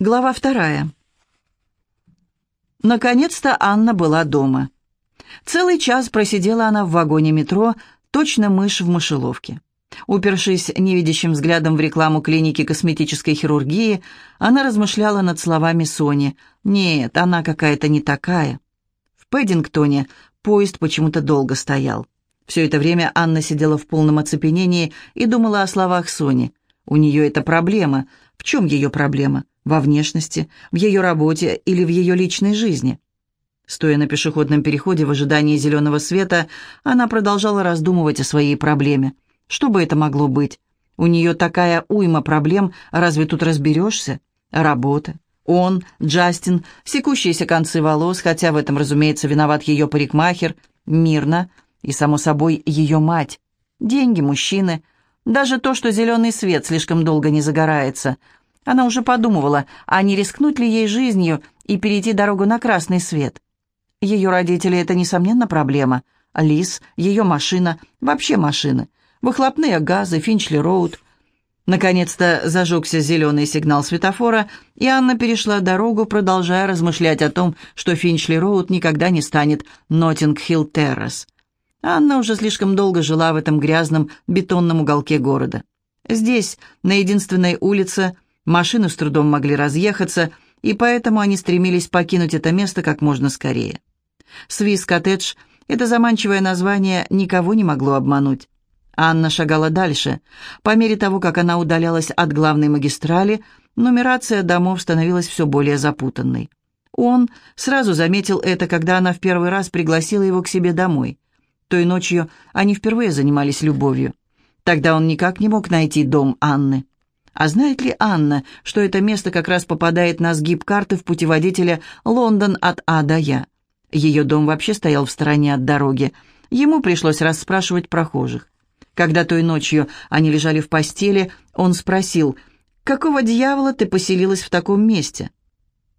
Глава вторая. Наконец-то Анна была дома. Целый час просидела она в вагоне метро, точно мышь в мышеловке. Упершись невидящим взглядом в рекламу клиники косметической хирургии, она размышляла над словами Сони. «Нет, она какая-то не такая». В Пэддингтоне поезд почему-то долго стоял. Все это время Анна сидела в полном оцепенении и думала о словах Сони. У нее это проблема. В чем ее проблема? Во внешности, в ее работе или в ее личной жизни? Стоя на пешеходном переходе в ожидании зеленого света, она продолжала раздумывать о своей проблеме. Что бы это могло быть? У нее такая уйма проблем, разве тут разберешься? Работа. Он, Джастин, секущиеся концы волос, хотя в этом, разумеется, виноват ее парикмахер, Мирна и, само собой, ее мать. Деньги, мужчины. Даже то, что зеленый свет слишком долго не загорается – она уже подумывала, а не рискнуть ли ей жизнью и перейти дорогу на красный свет. Ее родители — это, несомненно, проблема. Лис, ее машина, вообще машины. Выхлопные газы, Финчли-Роуд. Наконец-то зажегся зеленый сигнал светофора, и Анна перешла дорогу, продолжая размышлять о том, что Финчли-Роуд никогда не станет Ноттинг-Хилл-Террас. Анна уже слишком долго жила в этом грязном бетонном уголке города. Здесь, на единственной улице, Машины с трудом могли разъехаться, и поэтому они стремились покинуть это место как можно скорее. Свис-коттедж — это заманчивое название никого не могло обмануть. Анна шагала дальше. По мере того, как она удалялась от главной магистрали, нумерация домов становилась все более запутанной. Он сразу заметил это, когда она в первый раз пригласила его к себе домой. Той ночью они впервые занимались любовью. Тогда он никак не мог найти дом Анны. А знает ли Анна, что это место как раз попадает на сгиб карты в путеводителе «Лондон от А до Я»? Ее дом вообще стоял в стороне от дороги. Ему пришлось расспрашивать прохожих. Когда той ночью они лежали в постели, он спросил, «Какого дьявола ты поселилась в таком месте?»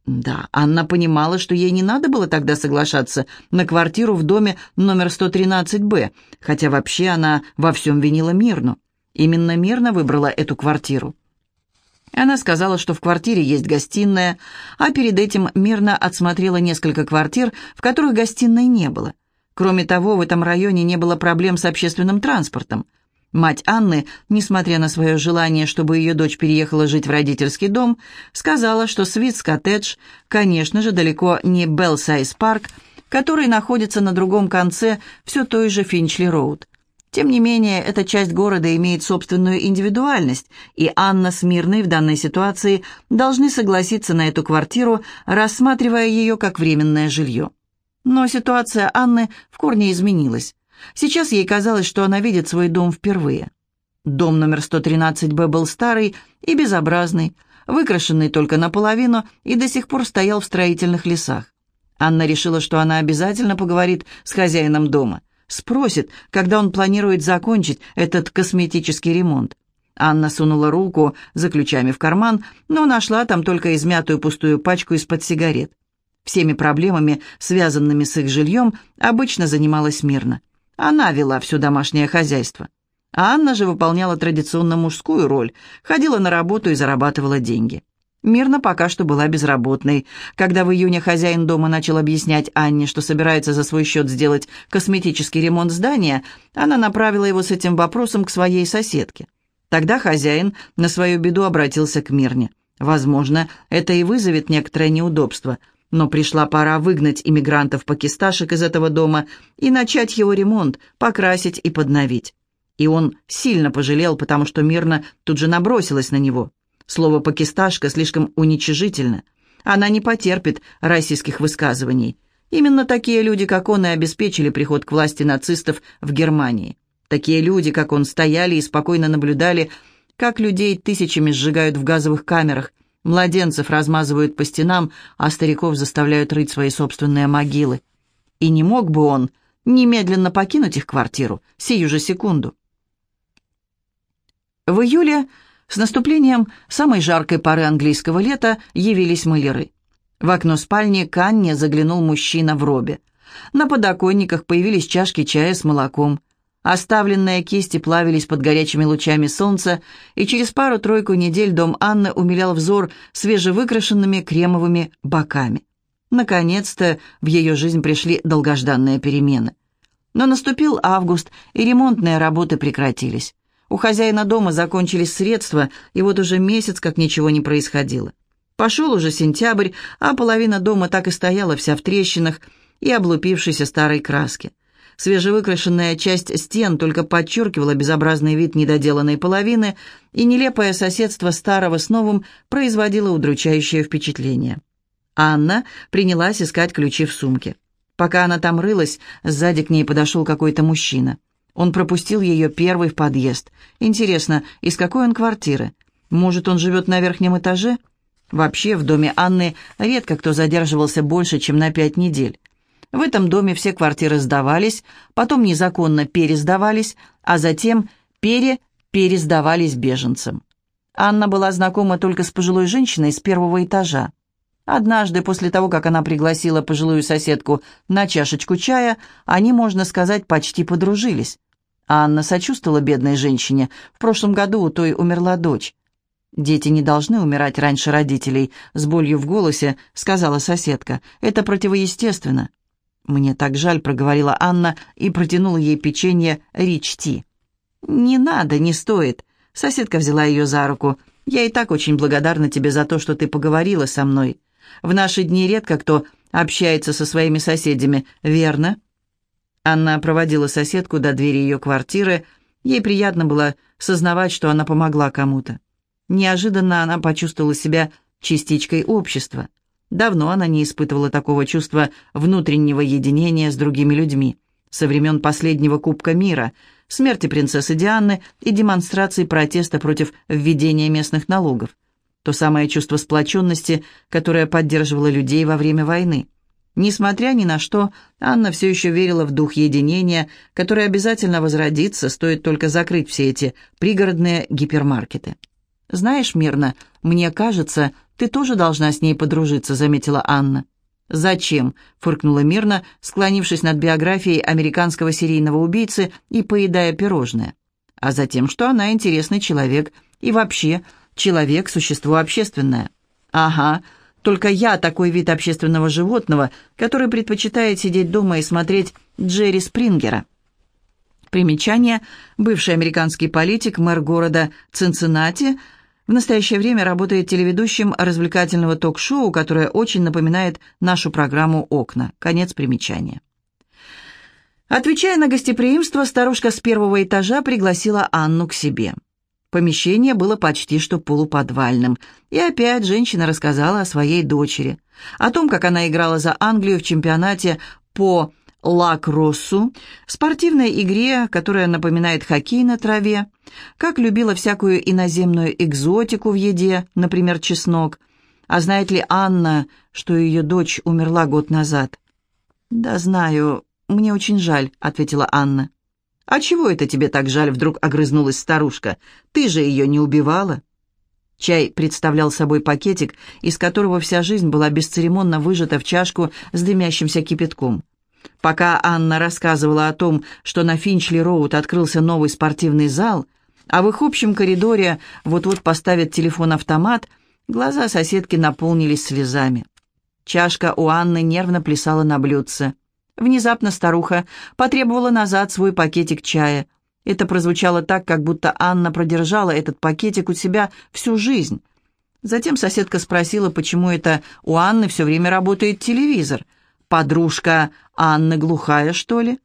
Да, Анна понимала, что ей не надо было тогда соглашаться на квартиру в доме номер 113-Б, хотя вообще она во всем винила Мирну. Именно Мирна выбрала эту квартиру. Она сказала, что в квартире есть гостиная, а перед этим мирно отсмотрела несколько квартир, в которых гостиной не было. Кроме того, в этом районе не было проблем с общественным транспортом. Мать Анны, несмотря на свое желание, чтобы ее дочь переехала жить в родительский дом, сказала, что Свитс-коттедж, конечно же, далеко не Белсайз-парк, который находится на другом конце все той же Финчли-роуд. Тем не менее, эта часть города имеет собственную индивидуальность, и Анна с Мирной в данной ситуации должны согласиться на эту квартиру, рассматривая ее как временное жилье. Но ситуация Анны в корне изменилась. Сейчас ей казалось, что она видит свой дом впервые. Дом номер 113-Б был старый и безобразный, выкрашенный только наполовину и до сих пор стоял в строительных лесах. Анна решила, что она обязательно поговорит с хозяином дома – Спросит, когда он планирует закончить этот косметический ремонт. Анна сунула руку за ключами в карман, но нашла там только измятую пустую пачку из-под сигарет. Всеми проблемами, связанными с их жильем, обычно занималась мирно. Она вела все домашнее хозяйство. А Анна же выполняла традиционно мужскую роль, ходила на работу и зарабатывала деньги. Мирно пока что была безработной. Когда в июне хозяин дома начал объяснять Анне, что собирается за свой счет сделать косметический ремонт здания, она направила его с этим вопросом к своей соседке. Тогда хозяин на свою беду обратился к Мирне. Возможно, это и вызовет некоторое неудобство, но пришла пора выгнать иммигрантов-пакисташек из этого дома и начать его ремонт, покрасить и подновить. И он сильно пожалел, потому что Мирна тут же набросилась на него – Слово «пакисташка» слишком уничижительно. Она не потерпит российских высказываний. Именно такие люди, как он, и обеспечили приход к власти нацистов в Германии. Такие люди, как он, стояли и спокойно наблюдали, как людей тысячами сжигают в газовых камерах, младенцев размазывают по стенам, а стариков заставляют рыть свои собственные могилы. И не мог бы он немедленно покинуть их квартиру, сию же секунду. В июле с наступлением самой жаркой поры английского лета явились маляры. В окно спальни к заглянул мужчина в робе. На подоконниках появились чашки чая с молоком. Оставленные кисти плавились под горячими лучами солнца, и через пару-тройку недель дом Анны умилял взор свежевыкрашенными кремовыми боками. Наконец-то в ее жизнь пришли долгожданные перемены. Но наступил август, и ремонтные работы прекратились. У хозяина дома закончились средства, и вот уже месяц, как ничего не происходило. Пошел уже сентябрь, а половина дома так и стояла вся в трещинах и облупившейся старой краске. Свежевыкрашенная часть стен только подчеркивала безобразный вид недоделанной половины, и нелепое соседство старого с новым производило удручающее впечатление. Анна принялась искать ключи в сумке. Пока она там рылась, сзади к ней подошел какой-то мужчина. Он пропустил ее первый в подъезд. Интересно, из какой он квартиры? Может, он живет на верхнем этаже? Вообще, в доме Анны редко кто задерживался больше, чем на пять недель. В этом доме все квартиры сдавались, потом незаконно пересдавались, а затем пере-пересдавались беженцам. Анна была знакома только с пожилой женщиной с первого этажа. Однажды, после того, как она пригласила пожилую соседку на чашечку чая, они, можно сказать, почти подружились. Анна сочувствовала бедной женщине. В прошлом году у той умерла дочь. «Дети не должны умирать раньше родителей», — с болью в голосе сказала соседка. «Это противоестественно». «Мне так жаль», — проговорила Анна и протянула ей печенье Рич-Ти. «Не надо, не стоит». Соседка взяла ее за руку. «Я и так очень благодарна тебе за то, что ты поговорила со мной. В наши дни редко кто общается со своими соседями, верно?» Анна проводила соседку до двери ее квартиры. Ей приятно было сознавать, что она помогла кому-то. Неожиданно она почувствовала себя частичкой общества. Давно она не испытывала такого чувства внутреннего единения с другими людьми. Со времен последнего Кубка мира, смерти принцессы Дианы и демонстрации протеста против введения местных налогов. То самое чувство сплоченности, которое поддерживало людей во время войны. Несмотря ни на что, Анна все еще верила в дух единения, который обязательно возродится, стоит только закрыть все эти пригородные гипермаркеты. «Знаешь, Мирна, мне кажется, ты тоже должна с ней подружиться», — заметила Анна. «Зачем?» — фыркнула Мирна, склонившись над биографией американского серийного убийцы и поедая пирожное. «А затем, что она интересный человек и вообще человек — существо общественное». «Ага, только я такой вид общественного животного, который предпочитает сидеть дома и смотреть Джерри Спрингера». Примечание. Бывший американский политик, мэр города Цинциннати — в настоящее время работает телеведущим развлекательного ток-шоу, которое очень напоминает нашу программу «Окна». Конец примечания. Отвечая на гостеприимство, старушка с первого этажа пригласила Анну к себе. Помещение было почти что полуподвальным, и опять женщина рассказала о своей дочери, о том, как она играла за Англию в чемпионате по лакроссу, спортивной игре, которая напоминает хоккей на траве, как любила всякую иноземную экзотику в еде, например, чеснок. А знает ли Анна, что ее дочь умерла год назад? «Да знаю, мне очень жаль», — ответила Анна. «А чего это тебе так жаль?» — вдруг огрызнулась старушка. «Ты же ее не убивала?» Чай представлял собой пакетик, из которого вся жизнь была бесцеремонно выжата в чашку с дымящимся кипятком. Пока Анна рассказывала о том, что на Финчли-Роуд открылся новый спортивный зал, а в их общем коридоре вот-вот поставят телефон-автомат, глаза соседки наполнились слезами. Чашка у Анны нервно плясала на блюдце. Внезапно старуха потребовала назад свой пакетик чая. Это прозвучало так, как будто Анна продержала этот пакетик у себя всю жизнь. Затем соседка спросила, почему это у Анны все время работает телевизор – Подружка Анны глухая, что ли?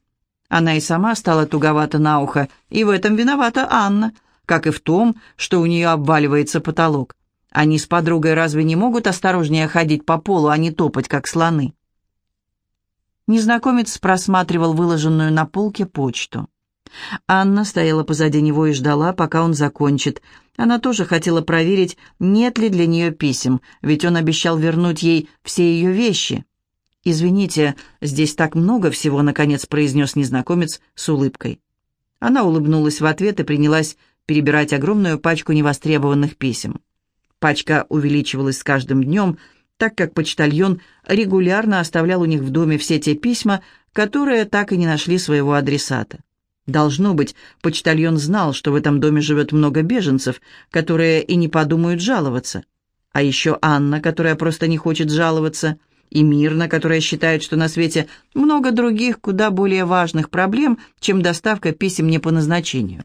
Она и сама стала туговата на ухо, и в этом виновата Анна, как и в том, что у нее обваливается потолок. Они с подругой разве не могут осторожнее ходить по полу, а не топать, как слоны? Незнакомец просматривал выложенную на полке почту. Анна стояла позади него и ждала, пока он закончит. Она тоже хотела проверить, нет ли для нее писем, ведь он обещал вернуть ей все ее вещи. «Извините, здесь так много всего», — наконец произнес незнакомец с улыбкой. Она улыбнулась в ответ и принялась перебирать огромную пачку невостребованных писем. Пачка увеличивалась с каждым днем, так как почтальон регулярно оставлял у них в доме все те письма, которые так и не нашли своего адресата. Должно быть, почтальон знал, что в этом доме живет много беженцев, которые и не подумают жаловаться. А еще Анна, которая просто не хочет жаловаться, и Мирна, которая считает, что на свете много других, куда более важных проблем, чем доставка писем не по назначению.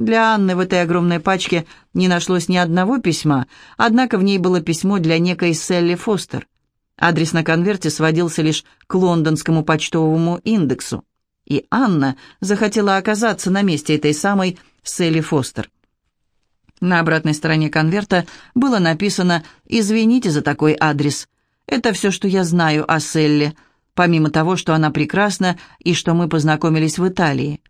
Для Анны в этой огромной пачке не нашлось ни одного письма, однако в ней было письмо для некой Селли Фостер. Адрес на конверте сводился лишь к лондонскому почтовому индексу. И Анна захотела оказаться на месте этой самой Селли Фостер. На обратной стороне конверта было написано «Извините за такой адрес. Это все, что я знаю о Селли, помимо того, что она прекрасна и что мы познакомились в Италии.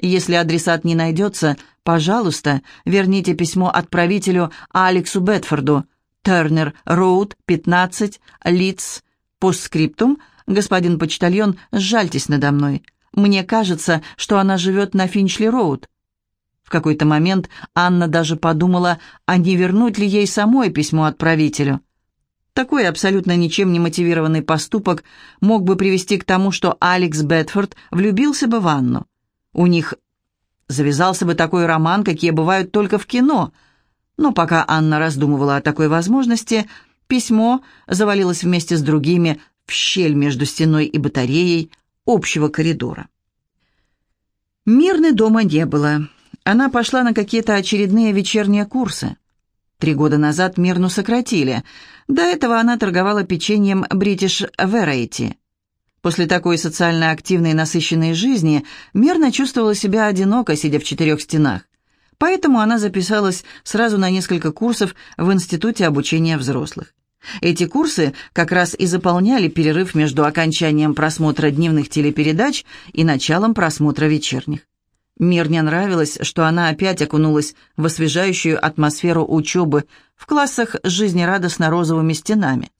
Если адресат не найдется, пожалуйста, верните письмо отправителю Алексу Бетфорду, Тернер Роуд, 15, Лидс, постскриптум, господин почтальон, сжальтесь надо мной. Мне кажется, что она живет на Финчли-Роуд». В какой-то момент Анна даже подумала, а не вернуть ли ей самой письмо отправителю. Такой абсолютно ничем не мотивированный поступок мог бы привести к тому, что Алекс Бетфорд влюбился бы в Анну. У них завязался бы такой роман, какие бывают только в кино. Но пока Анна раздумывала о такой возможности, письмо завалилось вместе с другими в щель между стеной и батареей общего коридора. Мирны дома не было. Она пошла на какие-то очередные вечерние курсы. Три года назад Мирну сократили. До этого она торговала печеньем British Variety. После такой социально активной и насыщенной жизни Мерна чувствовала себя одиноко, сидя в четырех стенах. Поэтому она записалась сразу на несколько курсов в Институте обучения взрослых. Эти курсы как раз и заполняли перерыв между окончанием просмотра дневных телепередач и началом просмотра вечерних. Мирне нравилось, что она опять окунулась в освежающую атмосферу учебы в классах с жизнерадостно-розовыми стенами.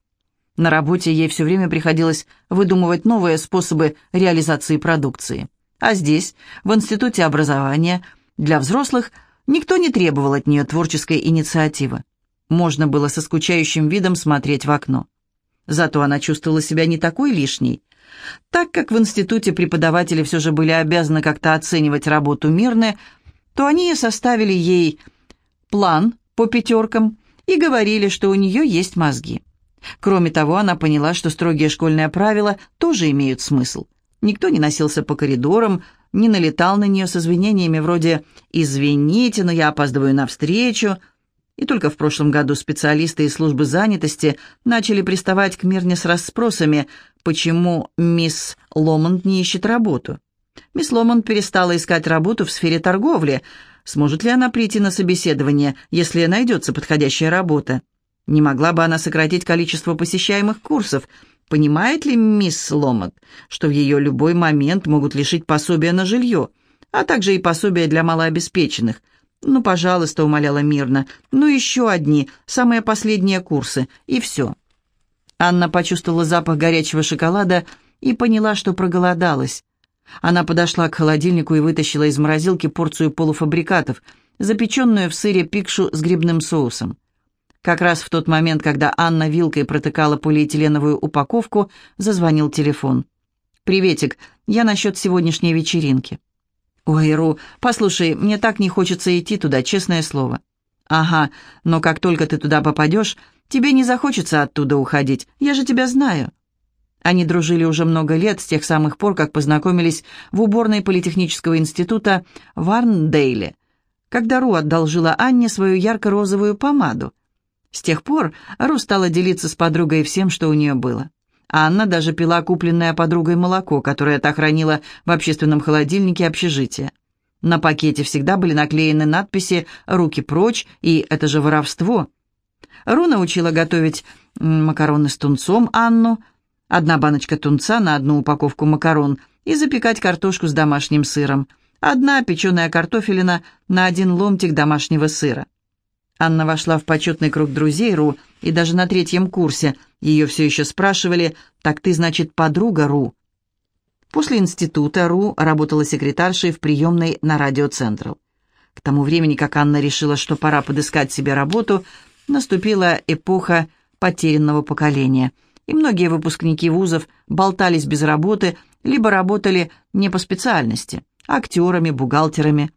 На работе ей все время приходилось выдумывать новые способы реализации продукции. А здесь, в Институте образования, для взрослых никто не требовал от нее творческой инициативы. Можно было со скучающим видом смотреть в окно. Зато она чувствовала себя не такой лишней. Так как в институте преподаватели все же были обязаны как-то оценивать работу Мирны, то они составили ей план по пятеркам и говорили, что у нее есть мозги. Кроме того, она поняла, что строгие школьные правила тоже имеют смысл. Никто не носился по коридорам, не налетал на нее с извинениями вроде «извините, но я опаздываю на встречу», и только в прошлом году специалисты из службы занятости начали приставать к Мирне с расспросами, почему мисс Ломонд не ищет работу. Мисс Ломонд перестала искать работу в сфере торговли. Сможет ли она прийти на собеседование, если найдется подходящая работа? Не могла бы она сократить количество посещаемых курсов? Понимает ли мисс Ломот, что в ее любой момент могут лишить пособия на жилье, а также и пособия для малообеспеченных? «Ну, пожалуйста», — умоляла мирно, — «ну еще одни, самые последние курсы, и все». Анна почувствовала запах горячего шоколада и поняла, что проголодалась. Она подошла к холодильнику и вытащила из морозилки порцию полуфабрикатов, запеченную в сыре пикшу с грибным соусом. Как раз в тот момент, когда Анна вилкой протыкала полиэтиленовую упаковку, зазвонил телефон. «Приветик, я насчет сегодняшней вечеринки». «Ой, Ру, послушай, мне так не хочется идти туда, честное слово». «Ага, но как только ты туда попадешь, тебе не захочется оттуда уходить, я же тебя знаю». Они дружили уже много лет, с тех самых пор, как познакомились в уборной Политехнического института в Арндейле, когда Ру одолжила Анне свою ярко-розовую помаду. С тех пор Ру стала делиться с подругой всем, что у нее было. Анна даже пила купленное подругой молоко, которое та хранила в общественном холодильнике общежития. На пакете всегда были наклеены надписи «Руки прочь» и «Это же воровство». Ру научила готовить макароны с тунцом Анну, одна баночка тунца на одну упаковку макарон и запекать картошку с домашним сыром, одна печеная картофелина на один ломтик домашнего сыра. Анна вошла в почетный круг друзей Ру, и даже на третьем курсе ее все еще спрашивали «Так ты, значит, подруга Ру?» После института Ру работала секретаршей в приемной на радио Централ. К тому времени, как Анна решила, что пора подыскать себе работу, наступила эпоха потерянного поколения, и многие выпускники вузов болтались без работы, либо работали не по специальности, актерами, бухгалтерами.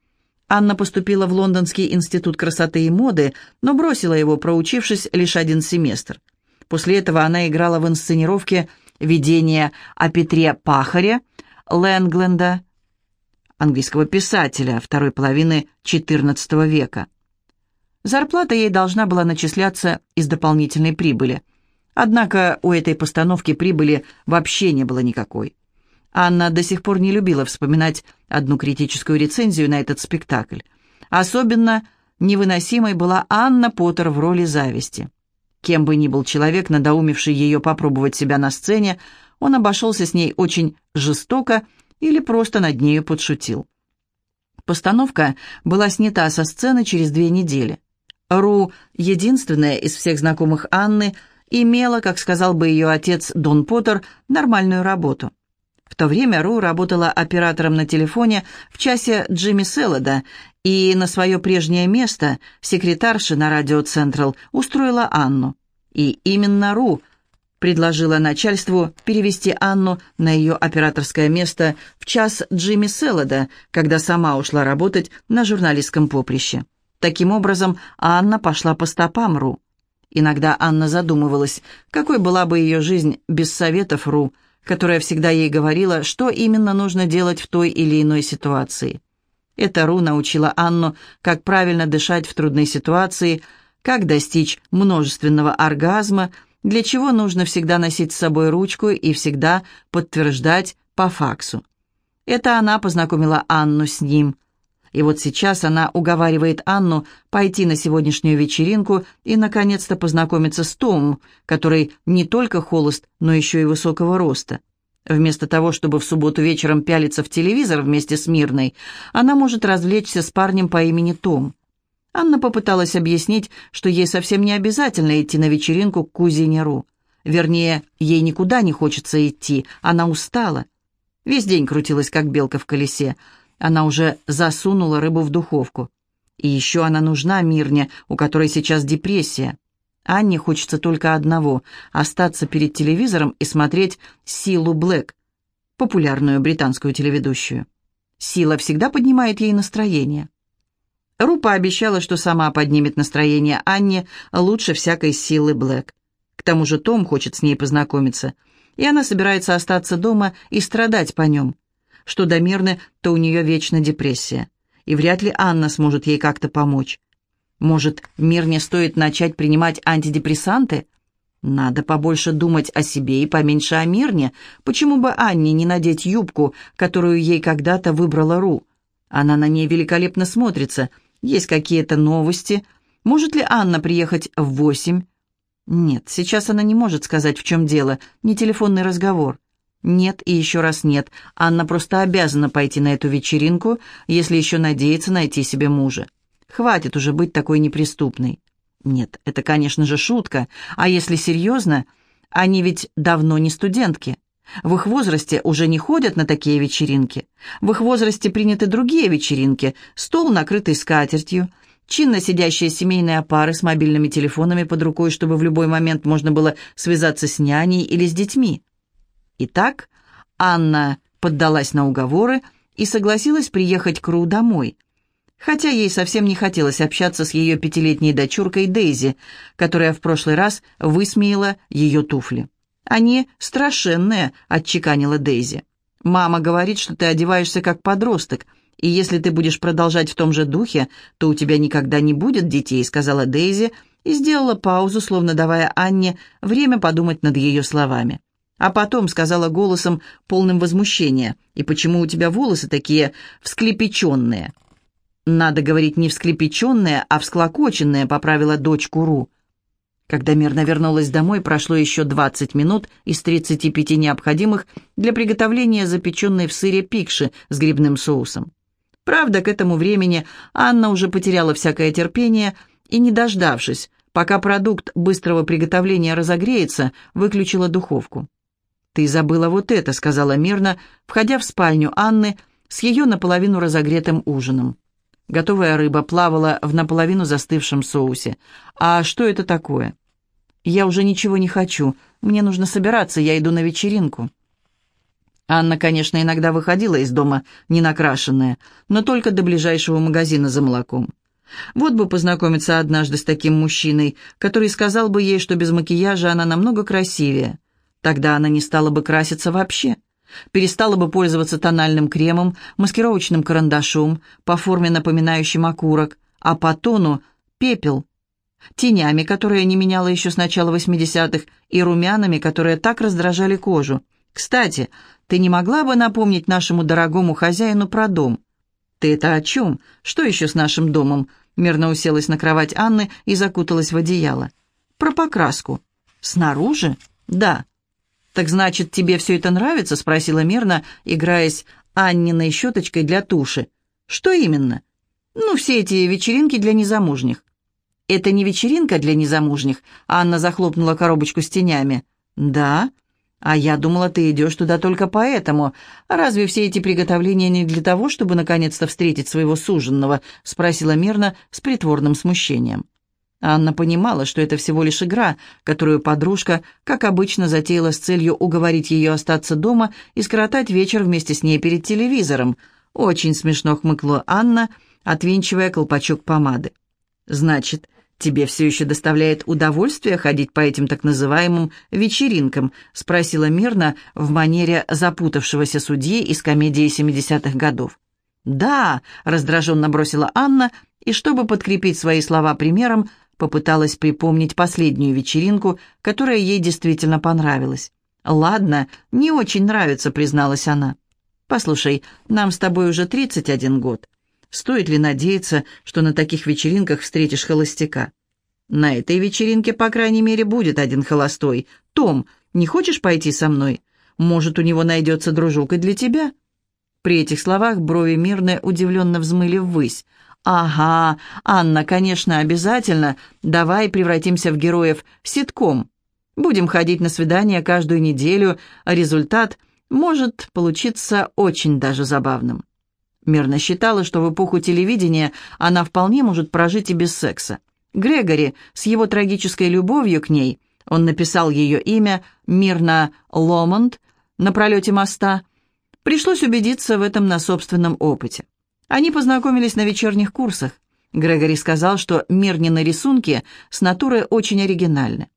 Анна поступила в Лондонский институт красоты и моды, но бросила его, проучившись лишь один семестр. После этого она играла в инсценировке «Видение о Петре Пахаре» Лэнгленда, английского писателя второй половины XIV века. Зарплата ей должна была начисляться из дополнительной прибыли. Однако у этой постановки прибыли вообще не было никакой. Анна до сих пор не любила вспоминать одну критическую рецензию на этот спектакль. Особенно невыносимой была Анна Поттер в роли зависти. Кем бы ни был человек, надоумевший ее попробовать себя на сцене, он обошелся с ней очень жестоко или просто над нею подшутил. Постановка была снята со сцены через две недели. Ру, единственная из всех знакомых Анны, имела, как сказал бы ее отец Дон Поттер, нормальную работу. В то время Ру работала оператором на телефоне в часе Джимми Селлода и на свое прежнее место секретарша на радио Централ устроила Анну. И именно Ру предложила начальству перевести Анну на ее операторское место в час Джимми Селлода, когда сама ушла работать на журналистском поприще. Таким образом, Анна пошла по стопам Ру. Иногда Анна задумывалась, какой была бы ее жизнь без советов Ру, которая всегда ей говорила, что именно нужно делать в той или иной ситуации. Эта Ру научила Анну, как правильно дышать в трудной ситуации, как достичь множественного оргазма, для чего нужно всегда носить с собой ручку и всегда подтверждать по факсу. Это она познакомила Анну с ним. И вот сейчас она уговаривает Анну пойти на сегодняшнюю вечеринку и, наконец-то, познакомиться с Томом, который не только холост, но еще и высокого роста. Вместо того, чтобы в субботу вечером пялиться в телевизор вместе с Мирной, она может развлечься с парнем по имени Том. Анна попыталась объяснить, что ей совсем не обязательно идти на вечеринку к кузине Ру. Вернее, ей никуда не хочется идти, она устала. Весь день крутилась, как белка в колесе, она уже засунула рыбу в духовку. И еще она нужна Мирне, у которой сейчас депрессия. Анне хочется только одного — остаться перед телевизором и смотреть «Силу Блэк», популярную британскую телеведущую. Сила всегда поднимает ей настроение. Рупа обещала, что сама поднимет настроение Анне лучше всякой силы Блэк. К тому же Том хочет с ней познакомиться, и она собирается остаться дома и страдать по нем что до Мирны, то у нее вечно депрессия, и вряд ли Анна сможет ей как-то помочь. Может, Мирне стоит начать принимать антидепрессанты? Надо побольше думать о себе и поменьше о Мирне. Почему бы Анне не надеть юбку, которую ей когда-то выбрала Ру? Она на ней великолепно смотрится. Есть какие-то новости. Может ли Анна приехать в восемь? Нет, сейчас она не может сказать, в чем дело. Не телефонный разговор. Нет и еще раз нет. Анна просто обязана пойти на эту вечеринку, если еще надеется найти себе мужа. Хватит уже быть такой неприступной. Нет, это, конечно же, шутка. А если серьезно, они ведь давно не студентки. В их возрасте уже не ходят на такие вечеринки. В их возрасте приняты другие вечеринки. Стол, накрытый скатертью, чинно сидящие семейные пары с мобильными телефонами под рукой, чтобы в любой момент можно было связаться с няней или с детьми. Итак, Анна поддалась на уговоры и согласилась приехать к Ру домой, хотя ей совсем не хотелось общаться с ее пятилетней дочуркой Дейзи, которая в прошлый раз высмеяла ее туфли. «Они страшенные», — отчеканила Дейзи. «Мама говорит, что ты одеваешься как подросток, и если ты будешь продолжать в том же духе, то у тебя никогда не будет детей», — сказала Дейзи и сделала паузу, словно давая Анне время подумать над ее словами. А потом сказала голосом, полным возмущения, «И почему у тебя волосы такие всклепеченные?» «Надо говорить не всклепеченные, а всклокоченные», — поправила дочку Ру. Когда Мирна вернулась домой, прошло еще 20 минут из 35 необходимых для приготовления запеченной в сыре пикши с грибным соусом. Правда, к этому времени Анна уже потеряла всякое терпение и, не дождавшись, пока продукт быстрого приготовления разогреется, выключила духовку. «Ты забыла вот это», — сказала мирно, входя в спальню Анны с ее наполовину разогретым ужином. Готовая рыба плавала в наполовину застывшем соусе. «А что это такое?» «Я уже ничего не хочу. Мне нужно собираться, я иду на вечеринку». Анна, конечно, иногда выходила из дома не накрашенная, но только до ближайшего магазина за молоком. Вот бы познакомиться однажды с таким мужчиной, который сказал бы ей, что без макияжа она намного красивее. Тогда она не стала бы краситься вообще. Перестала бы пользоваться тональным кремом, маскировочным карандашом, по форме напоминающим окурок, а по тону — пепел, тенями, которые не меняла еще с начала 80-х, и румянами, которые так раздражали кожу. Кстати, ты не могла бы напомнить нашему дорогому хозяину про дом? Ты это о чем? Что еще с нашим домом? Мирно уселась на кровать Анны и закуталась в одеяло. Про покраску. Снаружи? Да. Так значит, тебе все это нравится? Спросила Мирна, играясь Анниной щеточкой для туши. Что именно? Ну, все эти вечеринки для незамужних. Это не вечеринка для незамужних. Анна захлопнула коробочку с тенями. Да? «А я думала, ты идешь туда только поэтому. Разве все эти приготовления не для того, чтобы наконец-то встретить своего суженного?» — спросила Мирна с притворным смущением. Анна понимала, что это всего лишь игра, которую подружка, как обычно, затеяла с целью уговорить ее остаться дома и скоротать вечер вместе с ней перед телевизором. Очень смешно хмыкнула Анна, отвинчивая колпачок помады. «Значит, «Тебе все еще доставляет удовольствие ходить по этим так называемым вечеринкам?» — спросила мирно в манере запутавшегося судьи из комедии 70-х годов. «Да», — раздраженно бросила Анна, и, чтобы подкрепить свои слова примером, попыталась припомнить последнюю вечеринку, которая ей действительно понравилась. «Ладно, не очень нравится», — призналась она. «Послушай, нам с тобой уже 31 год. Стоит ли надеяться, что на таких вечеринках встретишь холостяка? На этой вечеринке, по крайней мере, будет один холостой. Том, не хочешь пойти со мной? Может, у него найдется дружок и для тебя?» При этих словах брови мирные удивленно взмыли ввысь. «Ага, Анна, конечно, обязательно. Давай превратимся в героев ситком. Будем ходить на свидания каждую неделю, а результат может получиться очень даже забавным». Мирно считала, что в эпоху телевидения она вполне может прожить и без секса. Грегори с его трагической любовью к ней, он написал ее имя Мирна Ломонд на пролете моста, пришлось убедиться в этом на собственном опыте. Они познакомились на вечерних курсах. Грегори сказал, что Мирнины рисунки с натуры очень оригинальны.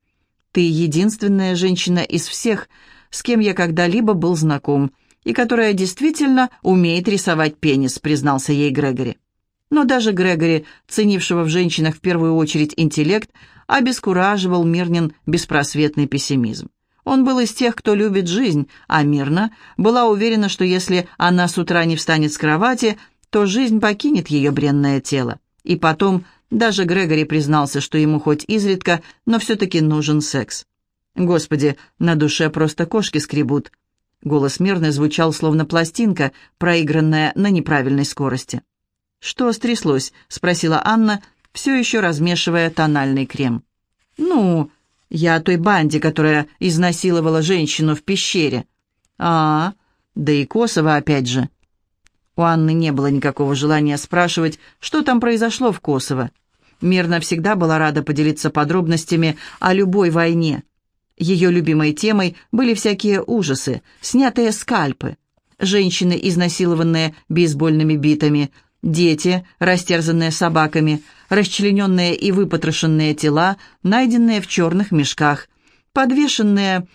«Ты единственная женщина из всех, с кем я когда-либо был знаком», и которая действительно умеет рисовать пенис», — признался ей Грегори. Но даже Грегори, ценившего в женщинах в первую очередь интеллект, обескураживал Мирнин беспросветный пессимизм. Он был из тех, кто любит жизнь, а Мирна была уверена, что если она с утра не встанет с кровати, то жизнь покинет ее бренное тело. И потом даже Грегори признался, что ему хоть изредка, но все-таки нужен секс. Господи, на душе просто кошки скребут. Голос Мирны звучал словно пластинка, проигранная на неправильной скорости. «Что стряслось?» — спросила Анна, все еще размешивая тональный крем. «Ну, я о той банде, которая изнасиловала женщину в пещере». «А, да и Косово опять же». У Анны не было никакого желания спрашивать, что там произошло в Косово. Мирна всегда была рада поделиться подробностями о любой войне. Ее любимой темой были всякие ужасы, снятые скальпы, женщины, изнасилованные бейсбольными битами, дети, растерзанные собаками, расчлененные и выпотрошенные тела, найденные в черных мешках, подвешенные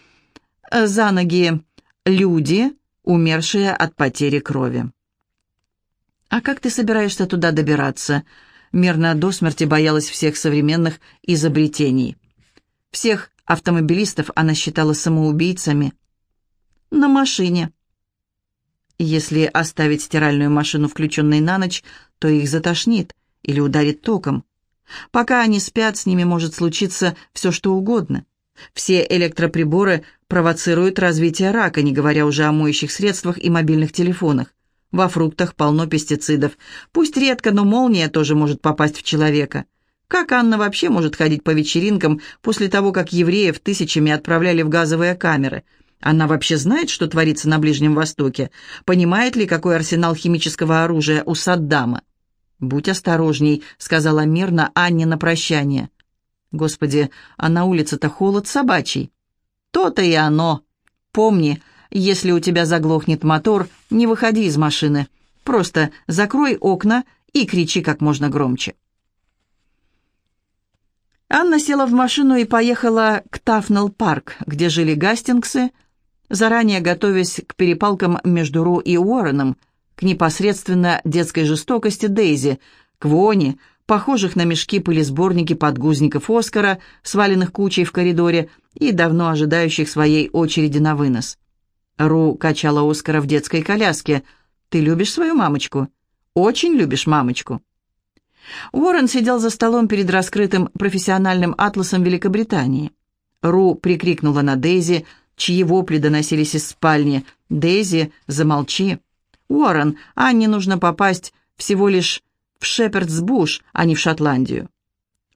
э, за ноги люди, умершие от потери крови. «А как ты собираешься туда добираться?» Мирно до смерти боялась всех современных изобретений. Всех Автомобилистов она считала самоубийцами. На машине. Если оставить стиральную машину включенной на ночь, то их затошнит или ударит током. Пока они спят, с ними может случиться все, что угодно. Все электроприборы провоцируют развитие рака, не говоря уже о моющих средствах и мобильных телефонах. Во фруктах полно пестицидов. Пусть редко, но молния тоже может попасть в человека. Как Анна вообще может ходить по вечеринкам после того, как евреев тысячами отправляли в газовые камеры? Она вообще знает, что творится на Ближнем Востоке? Понимает ли, какой арсенал химического оружия у Саддама? «Будь осторожней», — сказала мирно Анне на прощание. «Господи, а на улице-то холод собачий». «То-то и оно. Помни, Если у тебя заглохнет мотор, не выходи из машины. Просто закрой окна и кричи как можно громче. Анна села в машину и поехала к Тафнелл-парк, где жили Гастингсы, заранее готовясь к перепалкам между Ру и Уорреном, к непосредственно детской жестокости Дейзи, к Воне, похожих на мешки пылесборники подгузников Оскара, сваленных кучей в коридоре и давно ожидающих своей очереди на вынос. Ру качала Оскара в детской коляске. «Ты любишь свою мамочку?» «Очень любишь мамочку?» Уоррен сидел за столом перед раскрытым профессиональным атласом Великобритании. Ру прикрикнула на Дейзи, чьи вопли доносились из спальни. «Дейзи, замолчи!» «Уоррен, Анне нужно попасть всего лишь в Шепердсбуш, а не в Шотландию».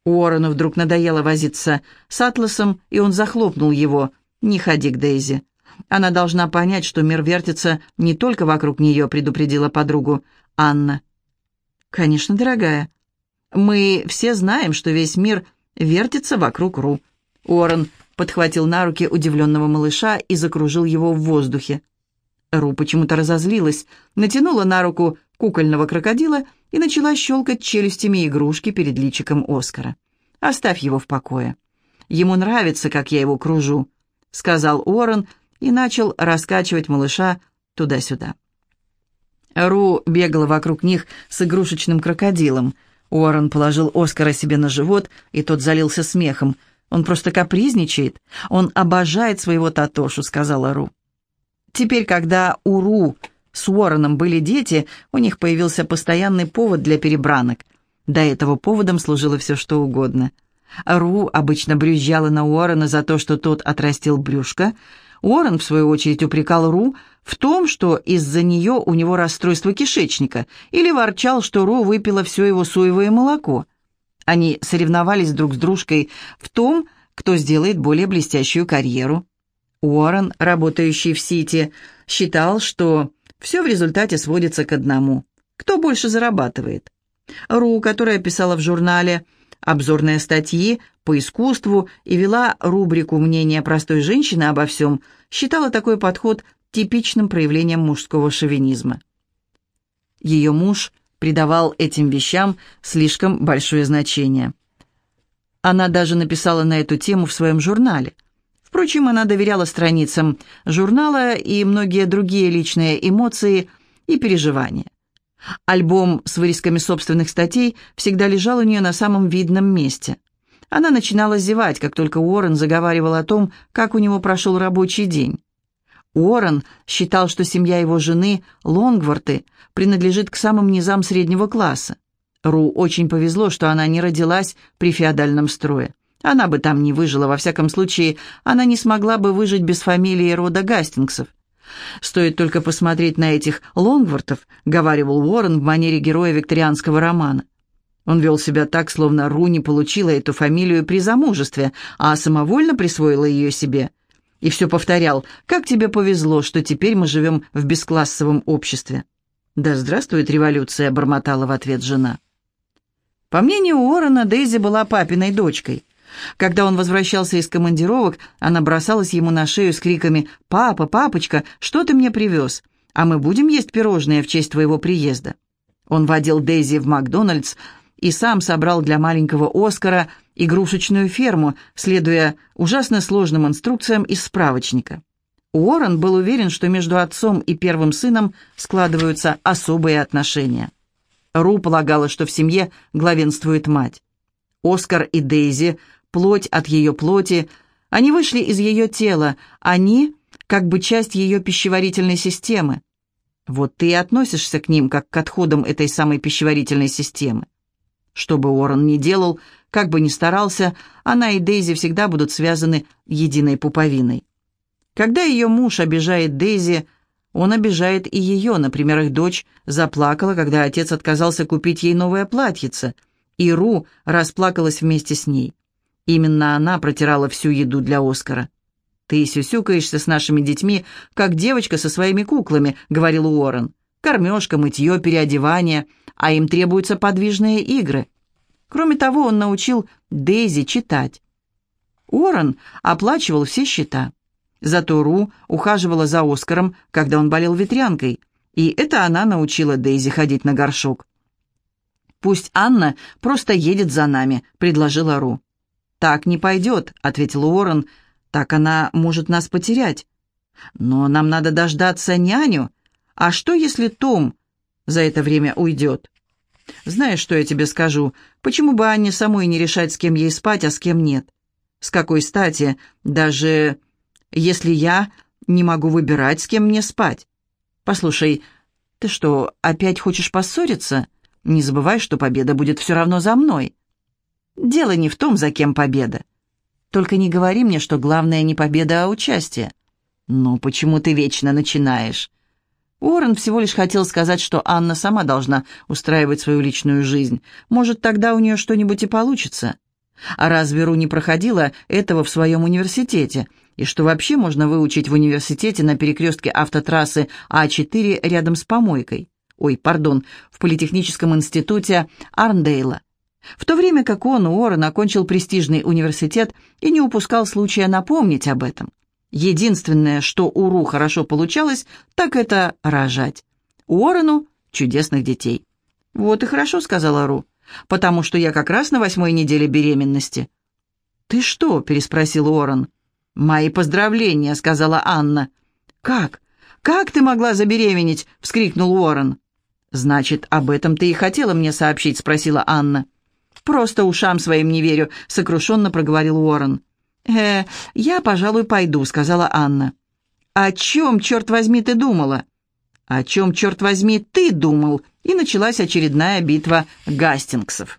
Уоррену вдруг надоело возиться с атласом, и он захлопнул его. «Не ходи к Дейзи. Она должна понять, что мир вертится не только вокруг нее», — предупредила подругу Анна. «Конечно, дорогая. Мы все знаем, что весь мир вертится вокруг Ру. Уоррен подхватил на руки удивленного малыша и закружил его в воздухе. Ру почему-то разозлилась, натянула на руку кукольного крокодила и начала щелкать челюстями игрушки перед личиком Оскара. «Оставь его в покое. Ему нравится, как я его кружу», — сказал Уоррен и начал раскачивать малыша туда-сюда. Ру бегала вокруг них с игрушечным крокодилом — Уоррен положил Оскара себе на живот, и тот залился смехом. «Он просто капризничает. Он обожает своего Татошу», — сказала Ру. Теперь, когда у Ру с Уорреном были дети, у них появился постоянный повод для перебранок. До этого поводом служило все что угодно. Ру обычно брюзжала на Уоррена за то, что тот отрастил брюшко. Уоррен, в свою очередь, упрекал Ру в том, что из-за нее у него расстройство кишечника, или ворчал, что Ру выпила все его соевое молоко. Они соревновались друг с дружкой в том, кто сделает более блестящую карьеру. Уоррен, работающий в Сити, считал, что все в результате сводится к одному. Кто больше зарабатывает? Ру, которая писала в журнале обзорные статьи по искусству и вела рубрику «Мнение простой женщины обо всем», считала такой подход типичным проявлением мужского шовинизма. Ее муж придавал этим вещам слишком большое значение. Она даже написала на эту тему в своем журнале. Впрочем, она доверяла страницам журнала и многие другие личные эмоции и переживания. Альбом с вырезками собственных статей всегда лежал у нее на самом видном месте. Она начинала зевать, как только Уоррен заговаривал о том, как у него прошел рабочий день. Уоррен считал, что семья его жены, Лонгворты, принадлежит к самым низам среднего класса. Ру очень повезло, что она не родилась при феодальном строе. Она бы там не выжила, во всяком случае, она не смогла бы выжить без фамилии рода Гастингсов. «Стоит только посмотреть на этих Лонгвортов», — говаривал Уоррен в манере героя викторианского романа. Он вел себя так, словно Ру не получила эту фамилию при замужестве, а самовольно присвоила ее себе — и все повторял, «Как тебе повезло, что теперь мы живем в бесклассовом обществе». «Да здравствует революция», — бормотала в ответ жена. По мнению Уоррена, Дейзи была папиной дочкой. Когда он возвращался из командировок, она бросалась ему на шею с криками «Папа, папочка, что ты мне привез? А мы будем есть пирожные в честь твоего приезда». Он водил Дейзи в Макдональдс и сам собрал для маленького Оскара игрушечную ферму, следуя ужасно сложным инструкциям из справочника. Уоррен был уверен, что между отцом и первым сыном складываются особые отношения. Ру полагала, что в семье главенствует мать. Оскар и Дейзи, плоть от ее плоти, они вышли из ее тела, они как бы часть ее пищеварительной системы. Вот ты и относишься к ним, как к отходам этой самой пищеварительной системы. Что бы Уоррен ни делал, как бы ни старался, она и Дейзи всегда будут связаны единой пуповиной. Когда ее муж обижает Дейзи, он обижает и ее, например, их дочь заплакала, когда отец отказался купить ей новое платьице, и Ру расплакалась вместе с ней. Именно она протирала всю еду для Оскара. «Ты сюсюкаешься с нашими детьми, как девочка со своими куклами», — говорил Уоррен. «Кормежка, мытье, переодевание, а им требуются подвижные игры». Кроме того, он научил Дейзи читать. Уоррен оплачивал все счета. Зато Ру ухаживала за Оскаром, когда он болел ветрянкой, и это она научила Дейзи ходить на горшок. «Пусть Анна просто едет за нами», — предложила Ру. «Так не пойдет», — ответил Уоррен. «Так она может нас потерять». «Но нам надо дождаться няню. А что, если Том за это время уйдет?» «Знаешь, что я тебе скажу? Почему бы Анне самой не решать, с кем ей спать, а с кем нет? С какой стати, даже если я не могу выбирать, с кем мне спать? Послушай, ты что, опять хочешь поссориться? Не забывай, что победа будет все равно за мной. Дело не в том, за кем победа. Только не говори мне, что главное не победа, а участие. Ну, почему ты вечно начинаешь? Уоррен всего лишь хотел сказать, что Анна сама должна устраивать свою личную жизнь. Может, тогда у нее что-нибудь и получится. А разве Ру не проходила этого в своем университете? И что вообще можно выучить в университете на перекрестке автотрассы А4 рядом с помойкой? Ой, пардон, в Политехническом институте Арндейла. В то время как он, Уоррен, окончил престижный университет и не упускал случая напомнить об этом. Единственное, что у Ру хорошо получалось, так это рожать. Уоррену чудесных детей. «Вот и хорошо», — сказала Ру потому что я как раз на восьмой неделе беременности». «Ты что?» — переспросил Уоррен. «Мои поздравления», — сказала Анна. «Как? Как ты могла забеременеть?» — вскрикнул Уоррен. «Значит, об этом ты и хотела мне сообщить?» — спросила Анна. «Просто ушам своим не верю», — сокрушенно проговорил Уоррен. «Э, я, пожалуй, пойду», — сказала Анна. «О чем, черт возьми, ты думала?» «О чем, черт возьми, ты думал?» и началась очередная битва гастингсов.